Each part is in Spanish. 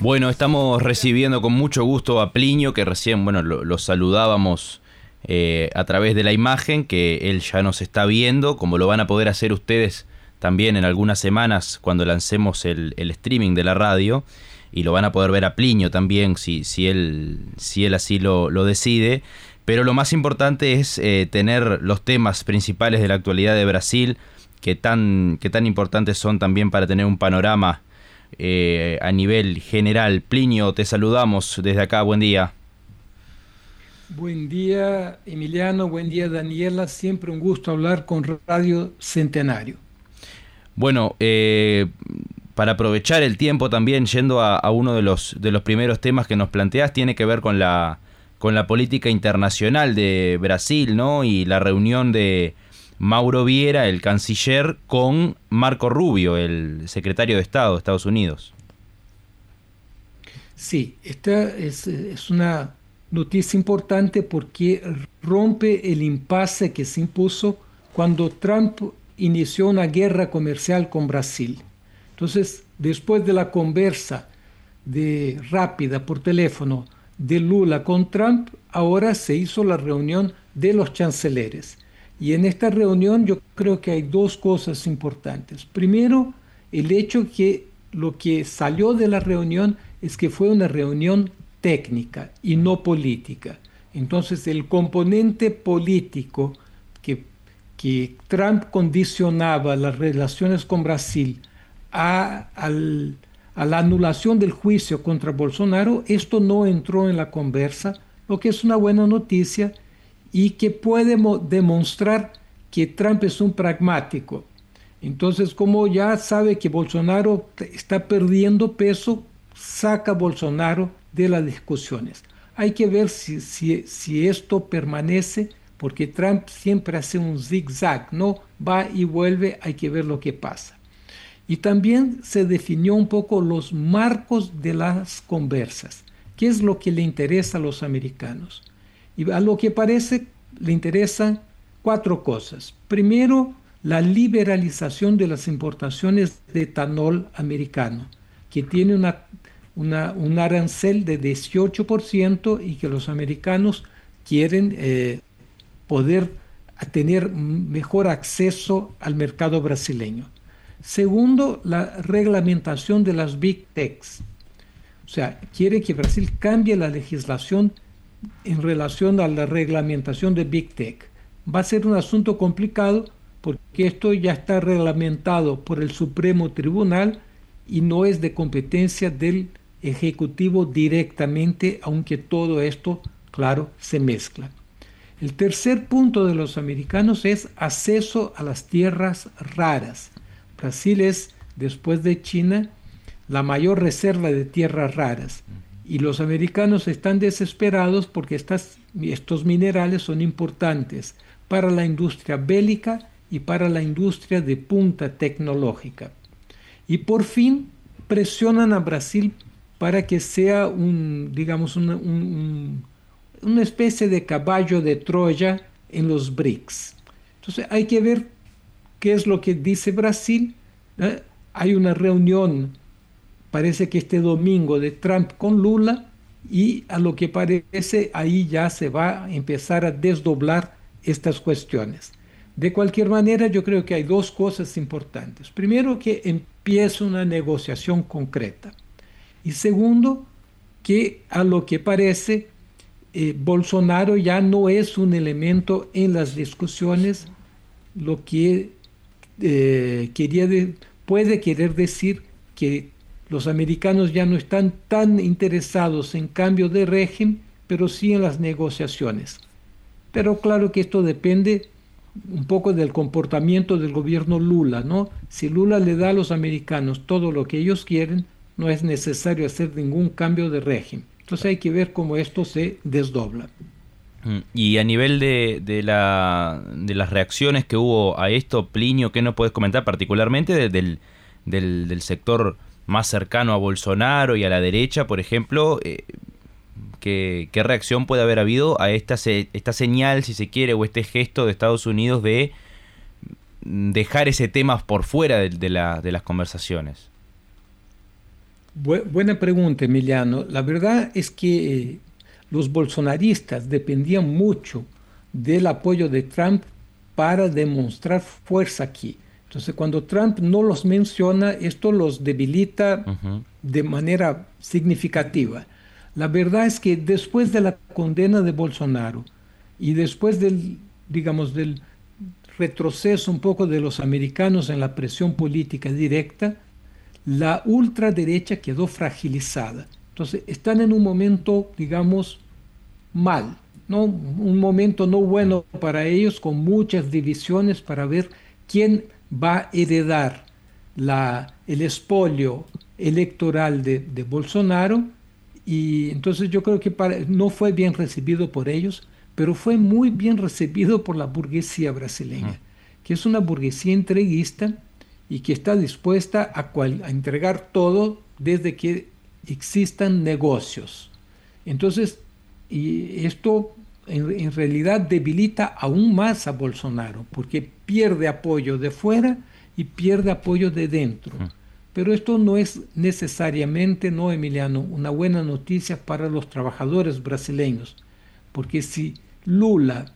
Bueno, estamos recibiendo con mucho gusto a Plinio, que recién, bueno, lo, saludábamos eh, a través de la imagen, que él ya nos está viendo, como lo van a poder hacer ustedes también en algunas semanas cuando lancemos el, streaming de la radio, y lo van a poder ver a Plinio también si, si, él, si él así lo, lo decide. Pero lo más importante es eh, tener los temas principales de la actualidad de Brasil, que tan, que tan importantes son también para tener un panorama eh, a nivel general. Plinio, te saludamos desde acá, buen día. Buen día, Emiliano. Buen día, Daniela. Siempre un gusto hablar con Radio Centenario. Bueno, eh, para aprovechar el tiempo también, yendo a, a, uno de los, de los primeros temas que nos planteas, tiene que ver con la, con la política internacional de Brasil, ¿no? Y la reunión de Mauro Viera, el canciller, con Marco Rubio, el secretario de Estado de Estados Unidos. Sí, esta es, una noticia importante porque rompe el impasse que se impuso cuando Trump inició una guerra comercial con Brasil. Entonces, después de la conversa de rápida por teléfono de Lula con Trump, ahora se hizo la reunión de los chanceleres. Y en esta reunión yo creo que hay dos cosas importantes. Primero, el hecho que lo que salió de la reunión es que fue una reunión técnica y no política. Entonces el componente político que, que Trump condicionaba las relaciones con Brasil a, al, a la anulación del juicio contra Bolsonaro, esto no entró en la conversa, lo que es una buena noticia y que puede demostrar que Trump es un pragmático. Entonces, como ya sabe que Bolsonaro está perdiendo peso, saca a Bolsonaro de las discusiones. Hay que ver si, si, si esto permanece, porque Trump siempre hace un zigzag, no va y vuelve, hay que ver lo que pasa. Y también se definió un poco los marcos de las conversas. ¿Qué es lo que le interesa a los americanos? Y a lo que parece le interesan cuatro cosas. Primero, la liberalización de las importaciones de etanol americano, que tiene una, un arancel de 18% y que los americanos quieren eh, poder tener mejor acceso al mercado brasileño. Segundo, la reglamentación de las big techs. O sea, quiere que Brasil cambie la legislación en relación a la reglamentación de Big Tech. Va a ser un asunto complicado porque esto ya está reglamentado por el Supremo Tribunal y no es de competencia del Ejecutivo directamente, aunque todo esto, claro, se mezcla. El tercer punto de los americanos es acceso a las tierras raras. Brasil es, después de China, la mayor reserva de tierras raras. Y los americanos están desesperados porque estos minerales son importantes para la industria bélica y para la industria de punta tecnológica. Y por fin presionan a Brasil para que sea un, digamos, una, un, una especie de caballo de Troya en los BRICS. Entonces hay que ver qué es lo que dice Brasil. ¿eh? Hay una reunión, parece que este domingo, de Trump con Lula y a lo que parece ahí ya se va a empezar a desdoblar estas cuestiones. De cualquier manera, yo creo que hay dos cosas importantes. Primero, que empiece una negociación concreta. Y segundo, que a lo que parece, eh, Bolsonaro ya no es un elemento en las discusiones, lo que eh, quería de, puede querer decir que los americanos ya no están tan interesados en cambio de régimen, pero sí en las negociaciones. Pero claro que esto depende un poco del comportamiento del gobierno Lula, ¿no? Si Lula le da a los americanos todo lo que ellos quieren, no es necesario hacer ningún cambio de régimen. Entonces hay que ver cómo esto se desdobla. Mm, y a nivel de, de, la, de las reacciones que hubo a esto, Plinio, ¿qué nos puedes comentar particularmente del, sector más cercano a Bolsonaro y a la derecha, por ejemplo? Eh, ¿qué, ¿qué, reacción puede haber habido a esta, esta señal, si se quiere, o este gesto de Estados Unidos de dejar ese tema por fuera de, de, la, de las conversaciones? buena pregunta, Emiliano. La verdad es que eh, los bolsonaristas dependían mucho del apoyo de Trump para demostrar fuerza aquí. Entonces, cuando Trump no los menciona, esto los debilita uh -huh. de manera significativa. La verdad es que después de la condena de Bolsonaro y después del, digamos, del retroceso un poco de los americanos en la presión política directa, la ultraderecha quedó fragilizada. Entonces, están en un momento, digamos, mal, ¿no? un momento no bueno para ellos, con muchas divisiones para ver quién va a heredar la, el espolio electoral de, de, Bolsonaro. Y entonces yo creo que para, no fue bien recibido por ellos, pero fue muy bien recibido por la burguesía brasileña, que es una burguesía entreguista y que está dispuesta a, cual, a entregar todo desde que existan negocios. Entonces, y esto en, en, realidad debilita aún más a Bolsonaro, porque pierde apoyo de fuera y pierde apoyo de dentro. Mm. Pero esto no es necesariamente, no Emiliano, una buena noticia para los trabajadores brasileños, porque si Lula,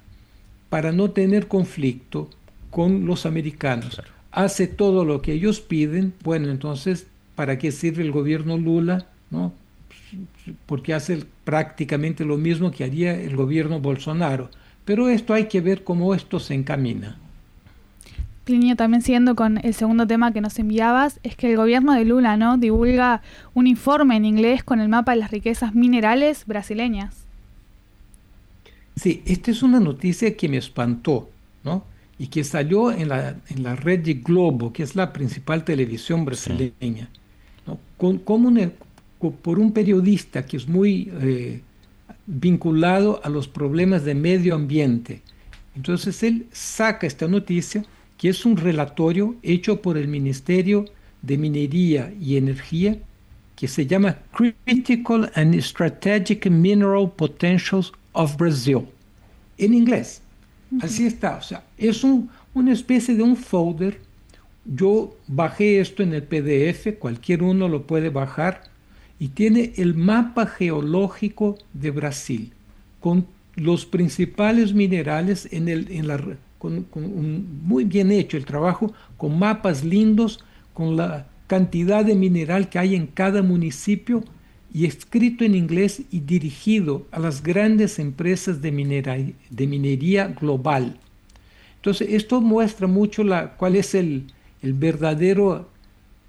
para no tener conflicto con los americanos, claro. hace todo lo que ellos piden, bueno, entonces, ¿para qué sirve el gobierno Lula? ¿No? Porque hace prácticamente lo mismo que haría el gobierno Bolsonaro. Pero esto hay que ver cómo esto se encamina. Plinio, también siguiendo con el segundo tema que nos enviabas, es que el gobierno de Lula no divulga un informe en inglés con el mapa de las riquezas minerales brasileñas. Sí, esta es una noticia que me espantó, ¿no? Y que salió en la, en la red de Globo, que es la principal televisión brasileña. Sí. ¿no? Con, como una, por un periodista que es muy eh, vinculado a los problemas de medio ambiente. Entonces él saca esta noticia, que es un relatorio hecho por el Ministerio de Minería y Energía, que se llama Critical and Strategic Mineral Potentials of Brazil, en inglés. Uh -huh. Así está, o sea, es un, una especie de un folder. Yo bajé esto en el PDF, cualquier uno lo puede bajar y tiene el mapa geológico de Brasil con los principales minerales en el, en la, con, muy bien hecho el trabajo, con mapas lindos, con la cantidad de mineral que hay en cada municipio y escrito en inglés y dirigido a las grandes empresas de, de minería global. Entonces, esto muestra mucho la, cuál es el, el verdadero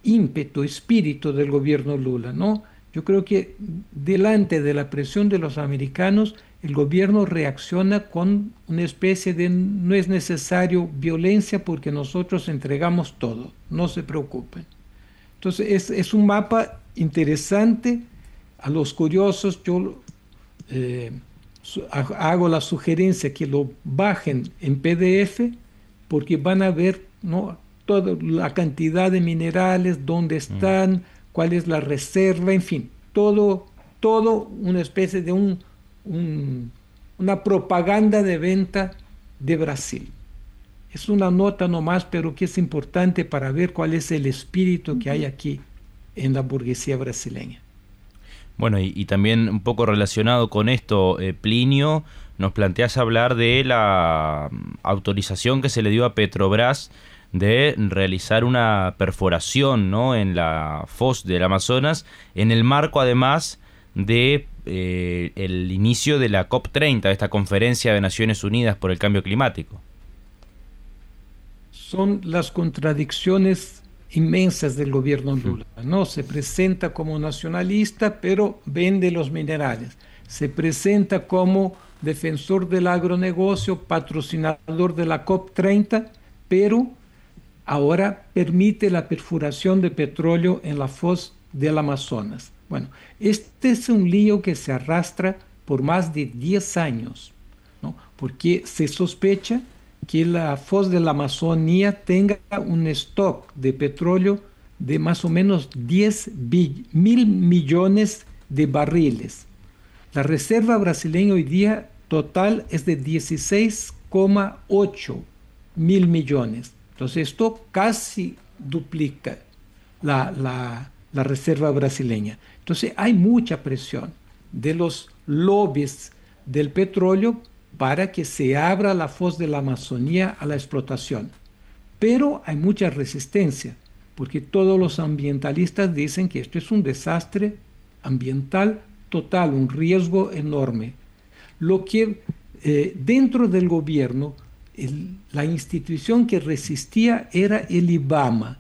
ímpetu, espíritu del gobierno Lula, ¿no? Yo creo que delante de la presión de los americanos, el gobierno reacciona con una especie de no es necesario violencia porque nosotros entregamos todo, no se preocupen. Entonces es, es un mapa interesante. A los curiosos yo eh, hago la sugerencia que lo bajen en PDF porque van a ver ¿no? toda la cantidad de minerales, dónde están. Cuál es la reserva, en fin, todo, todo una especie de un, un, una propaganda de venta de Brasil. Es una nota nomás, pero que es importante para ver cuál es el espíritu que hay aquí en la burguesía brasileña. Bueno, y, y también un poco relacionado con esto, eh, Plinio, nos planteas hablar de la mm, autorización que se le dio a Petrobras de realizar una perforación ¿no? en la foz del Amazonas, en el marco además de eh, el inicio de la COP30, esta conferencia de Naciones Unidas por el cambio climático. Son las contradicciones inmensas del gobierno Lula. ¿no? Se presenta como nacionalista, pero vende los minerales. Se presenta como defensor del agronegocio, patrocinador de la COP30, pero ahora permite la perforación de petróleo en la foz del Amazonas. Bueno, este es un lío que se arrastra por más de 10 años, ¿no? porque se sospecha que la foz de la Amazonía tenga un stock de petróleo de más o menos 10 mil millones de barriles. La reserva brasileña hoy día total es de 16,8 mil millones. Entonces esto casi duplica la, la, reserva brasileña. Entonces hay mucha presión de los lobbies del petróleo para que se abra la foz de la Amazonía a la explotación. Pero hay mucha resistencia, porque todos los ambientalistas dicen que esto es un desastre ambiental total, un riesgo enorme. Lo que eh, dentro del gobierno, la institución que resistía era el IBAMA,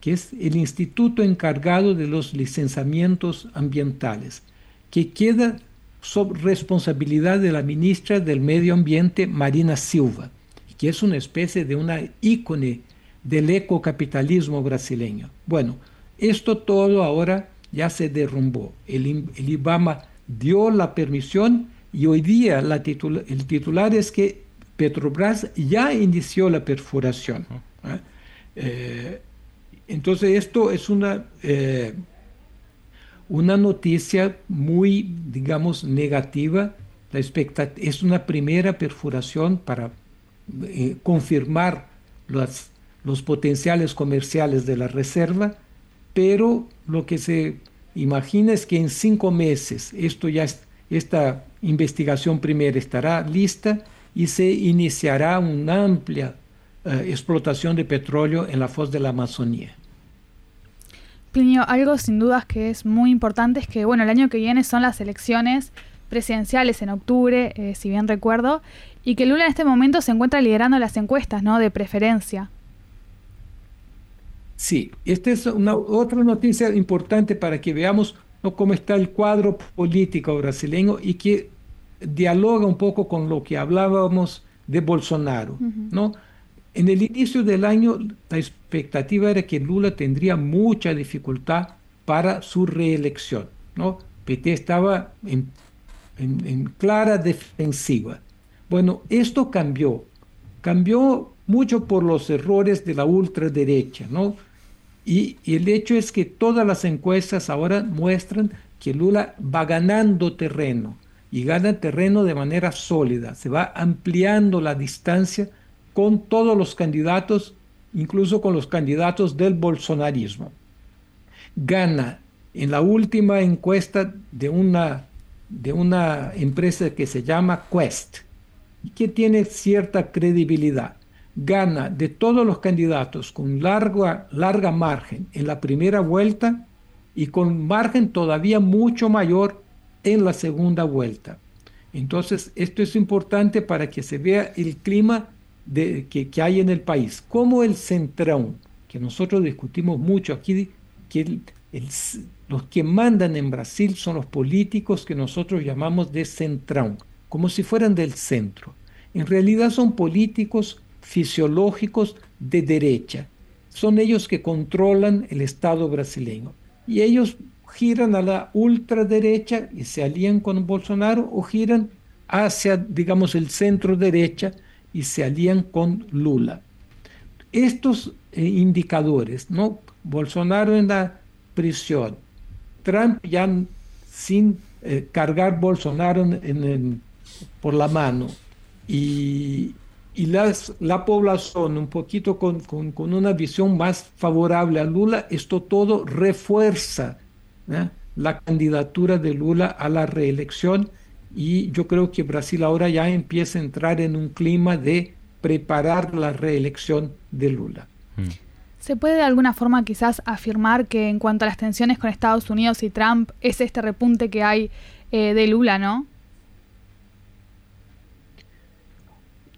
que es el instituto encargado de los licenciamientos ambientales, que queda sob responsabilidad de la ministra del Medio Ambiente, Marina Silva, que es una especie de una ícone del ecocapitalismo brasileño. Bueno, esto todo ahora ya se derrumbó. El, IBAMA dio la permisión y hoy día el titular es que Petrobras ya inició la perforación. ¿eh? Eh, entonces esto es una, eh, una noticia muy, digamos, negativa. La es una primera perforación para confirmar los, los potenciales comerciales de la reserva, pero lo que se imagina es que en cinco meses esto ya esta investigación primera estará lista y se iniciará una amplia eh, explotación de petróleo en la foz de la Amazonía. Plinio, algo sin dudas que es muy importante es que, bueno, el año que viene son las elecciones presidenciales en octubre, eh, si bien recuerdo, y que Lula en este momento se encuentra liderando las encuestas, ¿no? De preferencia. Sí, esta es una otra noticia importante para que veamos cómo está el cuadro político brasileño y que dialoga un poco con lo que hablábamos de Bolsonaro, ¿no? En el inicio del año la expectativa era que Lula tendría mucha dificultad para su reelección, ¿no? PT estaba en, clara defensiva. Bueno, esto cambió, cambió mucho por los errores de la ultraderecha, ¿no? Y, y, el hecho es que todas las encuestas ahora muestran que Lula va ganando terreno y gana terreno de manera sólida, se va ampliando la distancia con todos los candidatos, incluso con los candidatos del bolsonarismo. Gana en la última encuesta de una, de una empresa que se llama Quest que tiene cierta credibilidad. Gana de todos los candidatos con larga, larga margen en la primera vuelta y con margen todavía mucho mayor en la segunda vuelta. Entonces, esto es importante para que se vea el clima de, que, hay en el país, como el centrón, que nosotros discutimos mucho aquí, que los que mandan en Brasil son los políticos que nosotros llamamos de centrón, como si fueran del centro. En realidad son políticos fisiológicos de derecha. Son ellos que controlan el Estado brasileño. Y ellos giran a la ultraderecha y se alían con Bolsonaro o giran hacia, digamos, el centro derecha y se alían con Lula. Estos eh, indicadores, ¿no? Bolsonaro en la prisión, Trump ya sin eh, cargar Bolsonaro en, por la mano y, y la población un poquito con, con, con, una visión más favorable a Lula, esto todo refuerza la candidatura de Lula a la reelección y yo creo que Brasil ahora ya empieza a entrar en un clima de preparar la reelección de Lula. Mm. ¿Se puede de alguna forma quizás afirmar que en cuanto a las tensiones con Estados Unidos y Trump es este repunte que hay eh, de Lula, no?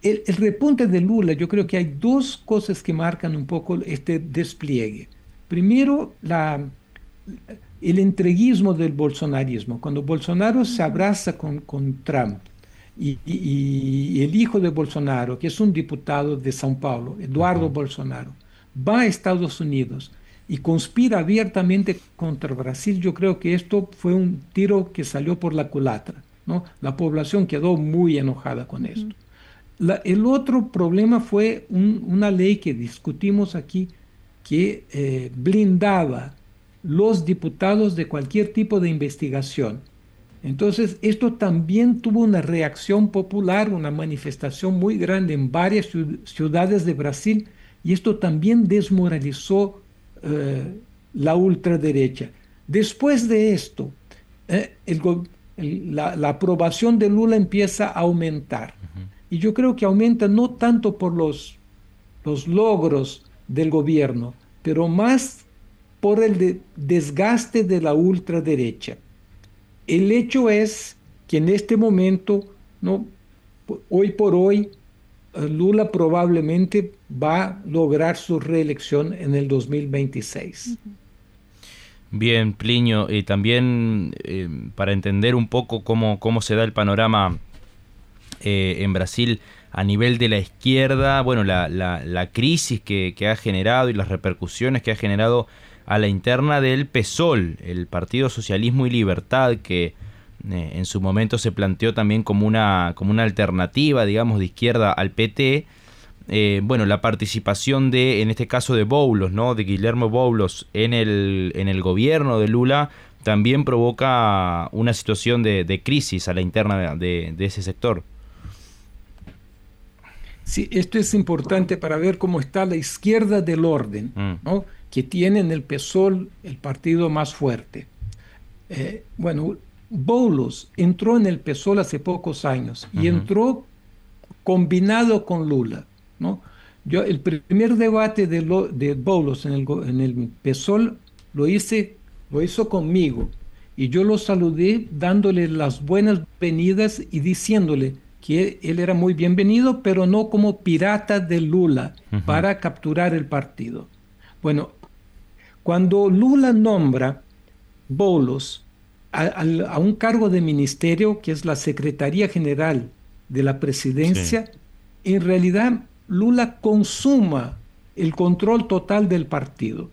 El, el, repunte de Lula, yo creo que hay dos cosas que marcan un poco este despliegue. Primero, la, el entreguismo del bolsonarismo. Cuando Bolsonaro se abraza con, con Trump y, el hijo de Bolsonaro, que es un diputado de São Paulo, Eduardo Bolsonaro, va a Estados Unidos y conspira abiertamente contra Brasil, yo creo que esto fue un tiro que salió por la culatra. ¿no? La población quedó muy enojada con esto. el otro problema fue una ley que discutimos aquí que eh, blindaba los diputados de cualquier tipo de investigación. Entonces, esto también tuvo una reacción popular, una manifestación muy grande en varias ciudades de Brasil, y esto también desmoralizó eh, la ultraderecha. Después de esto, eh, la, aprobación de Lula empieza a aumentar. Y yo creo que aumenta no tanto por los, los logros del gobierno, pero más por el desgaste de la ultraderecha. El hecho es que en este momento, ¿no? hoy por hoy, eh, Lula probablemente va a lograr su reelección en el 2026. Bien, Plinio, y también eh, para entender un poco cómo, cómo se da el panorama eh, en Brasil a nivel de la izquierda, bueno, la, la, crisis que, que, ha generado y las repercusiones que ha generado a la interna del PSOL, el Partido Socialismo y Libertad, que eh, en su momento se planteó también como una, como una alternativa, digamos, de izquierda al PT. Eh, bueno, la participación de, en este caso de Boulos, ¿no? de Guillermo Boulos en el, en el gobierno de Lula, también provoca una situación de, crisis a la interna de, ese sector. Sí, esto es importante para ver cómo está la izquierda del orden, mm. ¿no? Que tiene en el PSOL el partido más fuerte. Eh, bueno, Boulos entró en el PSOL hace pocos años y entró combinado con Lula. ¿no? Yo, el primer debate de, lo, de Boulos en el, en el PSOL lo, hice, lo hizo conmigo y yo lo saludé dándole las buenas venidas y diciéndole que él era muy bienvenido, pero no como pirata de Lula para capturar el partido. Bueno, cuando Lula nombra Boulos a, un cargo de ministerio que es la Secretaría General de la Presidencia, en realidad Lula consuma el control total del partido.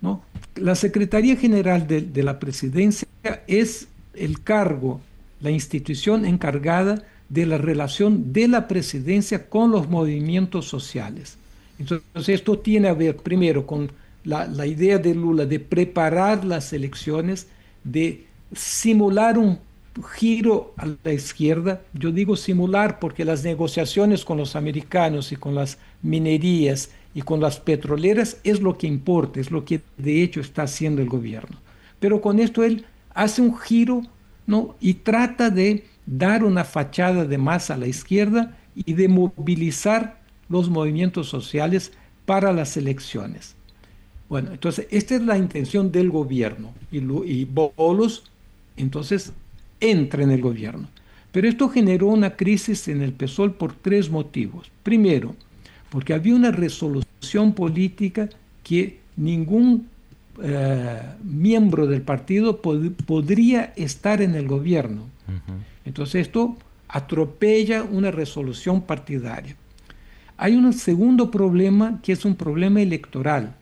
¿no? La Secretaría General de, de la Presidencia es el cargo, la institución encargada de la relación de la presidencia con los movimientos sociales. Entonces esto tiene a ver primero con la, la idea de Lula de preparar las elecciones, de simular un giro a la izquierda. Yo digo simular porque las negociaciones con los americanos y con las minerías y con las petroleras es lo que importa, es lo que de hecho está haciendo el gobierno. Pero con esto él hace un giro ¿no? y trata de dar una fachada de más a la izquierda y de movilizar los movimientos sociales para las elecciones. Bueno, entonces esta es la intención del gobierno y, y Bolos entonces entra en el gobierno. Pero esto generó una crisis en el PSOL por tres motivos. Primero, porque había una resolución política que ningún eh, miembro del partido podría estar en el gobierno. Entonces esto atropella una resolución partidaria. Hay un segundo problema que es un problema electoral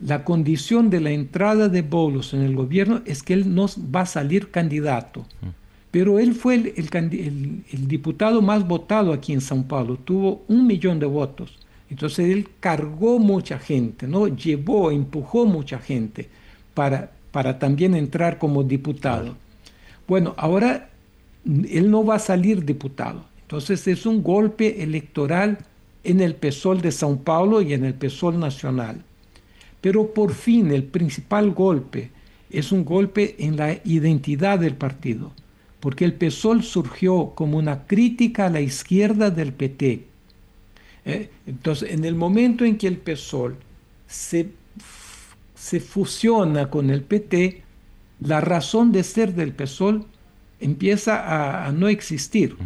la condición de la entrada de Bolos en el gobierno es que él no va a salir candidato. Mm. Pero él fue el, diputado más votado aquí en São Paulo, tuvo un millón de votos. Entonces él cargó mucha gente, ¿no? llevó, empujó mucha gente para, para también entrar como diputado. Bueno, ahora él no va a salir diputado. Entonces es un golpe electoral en el PSOL de São Paulo y en el PSOL nacional. Pero por fin el principal golpe es un golpe en la identidad del partido, porque el PSOL surgió como una crítica a la izquierda del PT. ¿eh? Entonces, en el momento en que el PSOL se, se fusiona con el PT, la razón de ser del PSOL empieza a, no existir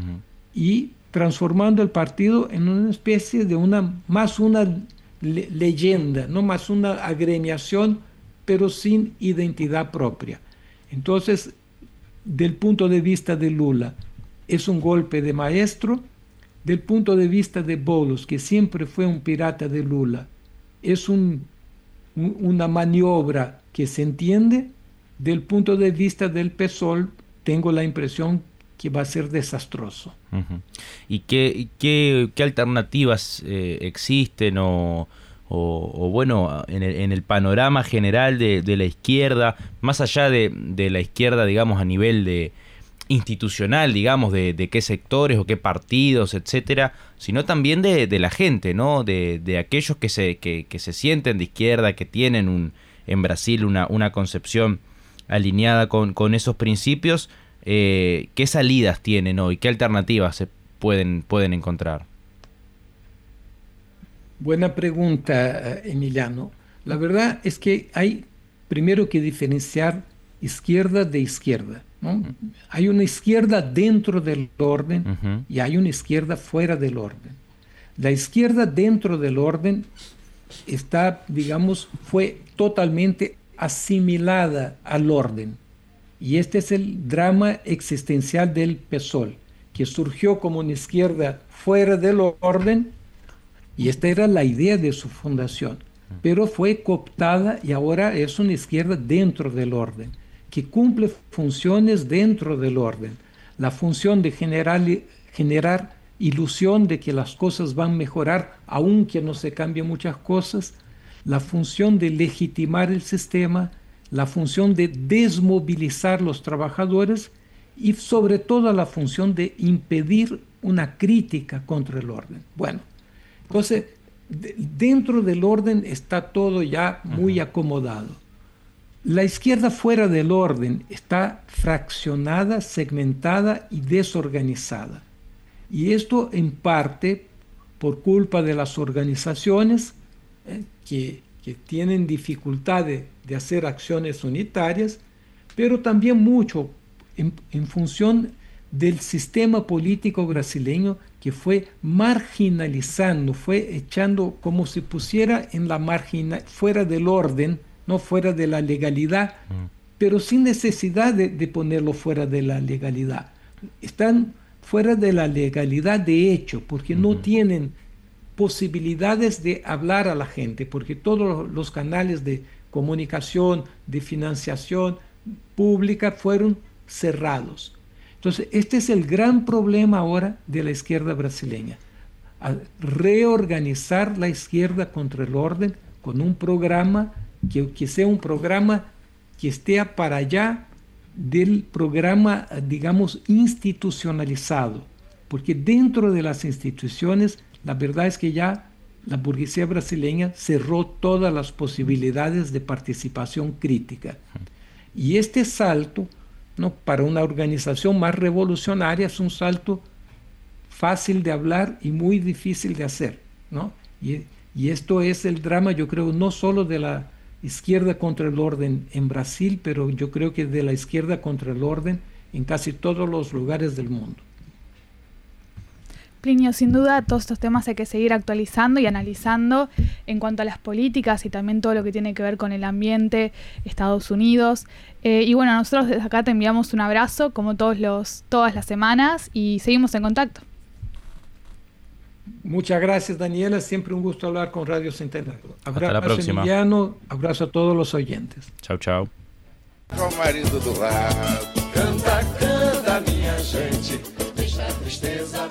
y transformando el partido en una especie de una más una leyenda, no más una agremiación, pero sin identidad propia. Entonces, del punto de vista de Lula, es un golpe de maestro. Del punto de vista de Bolos, que siempre fue un pirata de Lula, es un, una maniobra que se entiende. Del punto de vista del PSOL, tengo la impresión que va a ser desastroso. ¿Y qué, qué, alternativas eh, existen o, o, bueno, en el, en el, panorama general de, de, la izquierda, más allá de, de, la izquierda, digamos, a nivel de institucional, digamos, de, de qué sectores o qué partidos, etcétera, sino también de, la gente, ¿no? De, aquellos que se, que, que, se sienten de izquierda, que tienen un, en Brasil una, una concepción alineada con, con esos principios, eh, ¿qué salidas tienen hoy? ¿Qué alternativas se pueden, pueden encontrar? Buena pregunta, eh, Emiliano. La verdad es que hay primero que diferenciar izquierda de izquierda. Hay una izquierda dentro del orden y hay una izquierda fuera del orden. La izquierda dentro del orden está, digamos, fue totalmente asimilada al orden. Y este es el drama existencial del PSOL, que surgió como una izquierda fuera del orden y esta era la idea de su fundación, pero fue cooptada y ahora es una izquierda dentro del orden, que cumple funciones dentro del orden. La función de generar, ilusión de que las cosas van a mejorar, aunque no se cambien muchas cosas, la función de legitimar el sistema, la función de desmovilizar los trabajadores y sobre todo la función de impedir una crítica contra el orden. Bueno, entonces, dentro del orden está todo ya muy acomodado. La izquierda fuera del orden está fraccionada, segmentada y desorganizada. Y esto en parte por culpa de las organizaciones eh, que, tienen dificultad de, hacer acciones unitarias, pero también mucho en, en función del sistema político brasileño que fue marginalizando, fue echando como si pusiera en la margina, fuera del orden, no fuera de la legalidad, mm. pero sin necesidad de, ponerlo fuera de la legalidad. Están fuera de la legalidad de hecho, porque no tienen posibilidades de hablar a la gente, porque todos los canales de comunicación, de financiación pública fueron cerrados. Entonces, este es el gran problema ahora de la izquierda brasileña. reorganizar la izquierda contra el orden con un programa que, que sea un programa que esté para allá del programa, digamos, institucionalizado. Porque dentro de las instituciones, la verdad es que ya la burguesía brasileña cerró todas las posibilidades de participación crítica. Y este salto ¿no? Para una organización más revolucionaria es un salto fácil de hablar y muy difícil de hacer. ¿no? Y, y esto es el drama, yo creo, no solo de la izquierda contra el orden en Brasil, pero yo creo que de la izquierda contra el orden en casi todos los lugares del mundo. Plinio, sin duda todos estos temas hay que seguir actualizando y analizando en cuanto a las políticas y también todo lo que tiene que ver con el ambiente, Estados Unidos. Eh, y bueno, nosotros desde acá te enviamos un abrazo como todos los, todas las semanas y seguimos en contacto. Muchas gracias Daniela, siempre un gusto hablar con Radio Centenario. Abrazo Hasta la próxima. Emiliano, abrazo a todos los oyentes. Chao, chao. marido do lado. Canta, canta, minha gente, deixa a tristeza